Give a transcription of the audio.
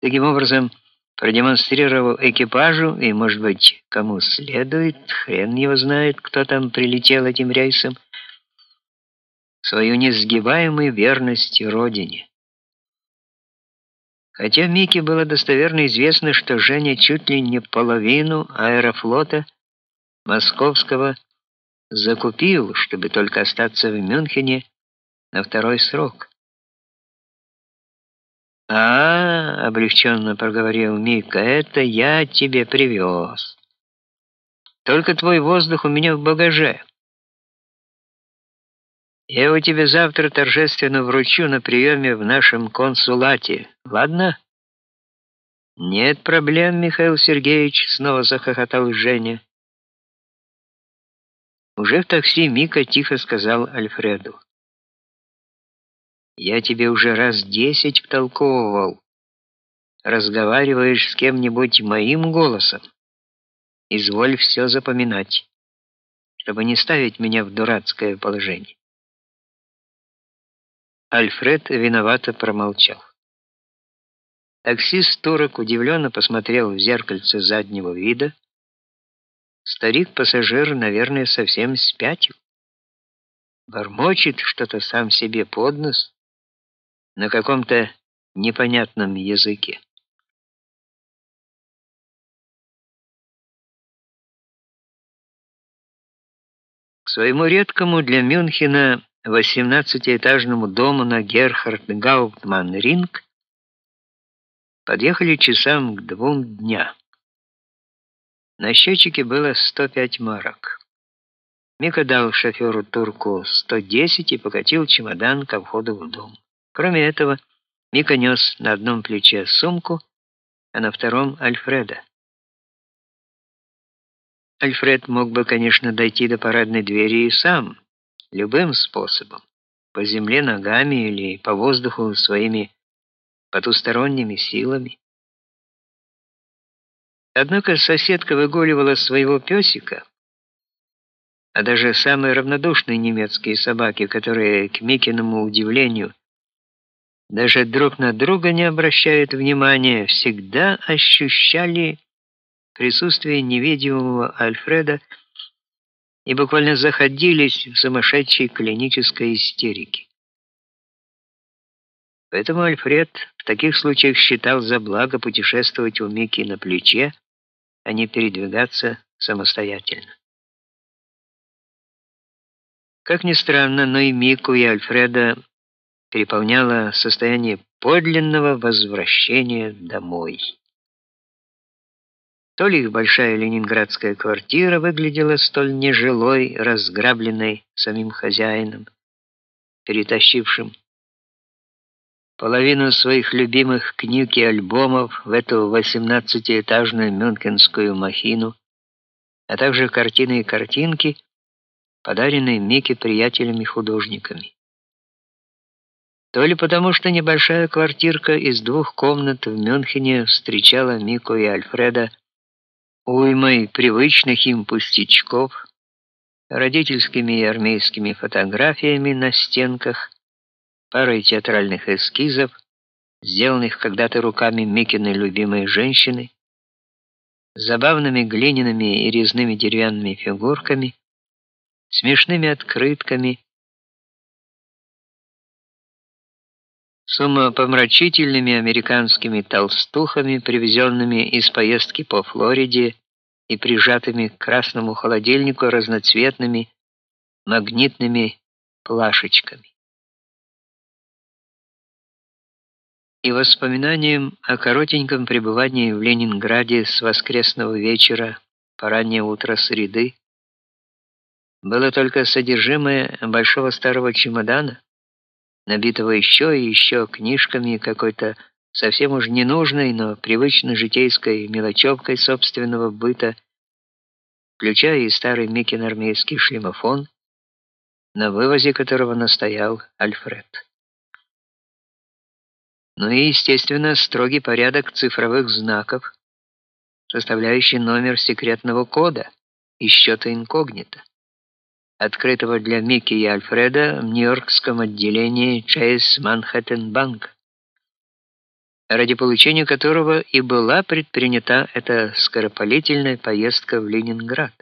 Таким образом, продемонстрировал экипажу и, может быть, кому следует, хрен его знает, кто там прилетел этим рейсом, свою несгибаемую верность родине. Хотя Мике было достоверно известно, что Женя чуть ли не половину аэрофлота московского закупил, чтобы только остаться в Мюнхене на второй срок. А, облегченно проговорил Мика. Это я тебе привез. Только твой воздух у меня в багаже. Я его тебе завтра торжественно вручу на приеме в нашем консулате. Ладно? Нет проблем, Михаил Сергеевич, снова захохотал Женя. Уже в такси Мика тихо сказал Альфреду: "Я тебе уже раз десять втолковывал. Разговариваешь с кем-нибудь моим голосом. Изволь все запоминать, чтобы не ставить меня в дурацкое положение". Альфред виновато промолчал. Таксист-турок удивленно посмотрел в зеркальце заднего вида. Старик-пассажир, наверное, совсем спятил. Бормочет что-то сам себе под нос на каком-то непонятном языке. К своему редкому для Мюнхена восемнадцатиэтажному дому на Герхард Гауптман Ринг подъехали часам к двум дня. На счетчике было 105 марок. Мика дал шоферу турку 110 и покатил чемодан ко входу в дом. Кроме этого, Мика нес на одном плече сумку, а на втором Альфреда. Альфред мог бы, конечно, дойти до парадной двери и сам, любым способом, по земле ногами или по воздуху своими потусторонними силами. Однако соседка выгуливала своего песика, а даже самые равнодушные немецкие собаки, которые, к Микиному удивлению, даже друг на друга не обращают внимания, всегда ощущали присутствие невидимого Альфреда и буквально заходились в сумасшедшей клинической истерике. Поэтому Альфред в таких случаях считал за благо путешествовать у Мики на плече, а не передвигаться самостоятельно. Как ни странно, но и Мику, и Альфреда переполняло состояние подлинного возвращения домой. То ли их большая ленинградская квартира выглядела столь нежилой, разграбленной самим хозяином, перетащившим половину своих любимых книг и альбомов в эту восемнадцатиэтажную мюнхенскую махину, а также картины и картинки, подаренные Мике приятелями-художниками. То ли потому, что небольшая квартирка из двух комнат в Мюнхене встречала Мику и Альфреда уймой привычных им пустячков, родительскими и армейскими фотографиями на стенках, парой театральных эскизов, сделанных когда-то руками Микиной любимой женщины, забавными глиняными и резными деревянными фигурками, смешными открытками, с умопомрачительными американскими толстухами, привезенными из поездки по Флориде и прижатыми к красному холодильнику разноцветными магнитными плашечками. И воспоминанием о коротеньком пребывании в Ленинграде с воскресного вечера по раннее утро среды было только содержимое большого старого чемодана, набитого еще и еще книжками какой-то совсем уж ненужной, но привычно житейской мелочевкой собственного быта, включая и старый Микин армейский шлемофон, на вывозе которого настоял Альфред. Ну и, естественно, строгий порядок цифровых знаков, составляющий номер секретного кода и счета инкогнито открытого для Микки и Альфреда в Нью-Йоркском отделении Chase Manhattan Bank. ради получения которого и была предпринята эта скоропалительная поездка в Ленинград.